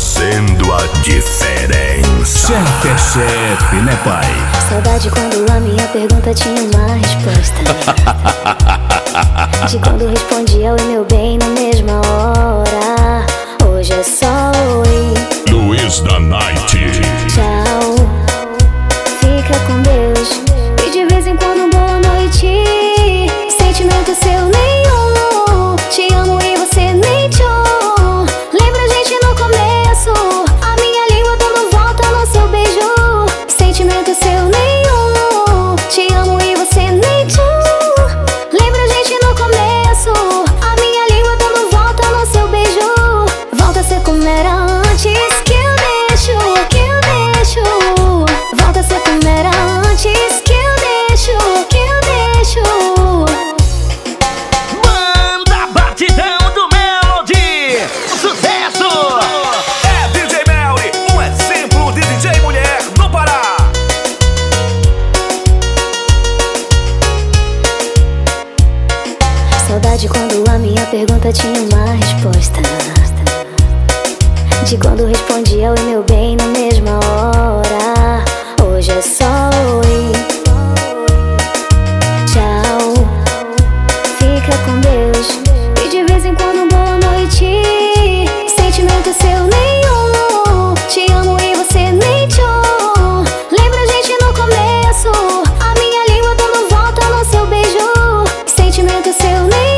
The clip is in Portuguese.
fazendo a diferença. Chefe é chefe, né, pai? Saudade quando a minha pergunta tinha uma resposta. De quando respondia eu e meu bem na mesma hora. saudade quando a minha pergunta tinha uma resposta. De quando respondi eu e meu bem na mesma hora. Hoje é só oi. Tchau. Fica com Deus. E de vez em quando, boa noite. Sentimento seu nenhum. Te amo e você nem te Lembra a gente no começo. A minha língua dando volta no seu beijo. Sentimento seu nenhum.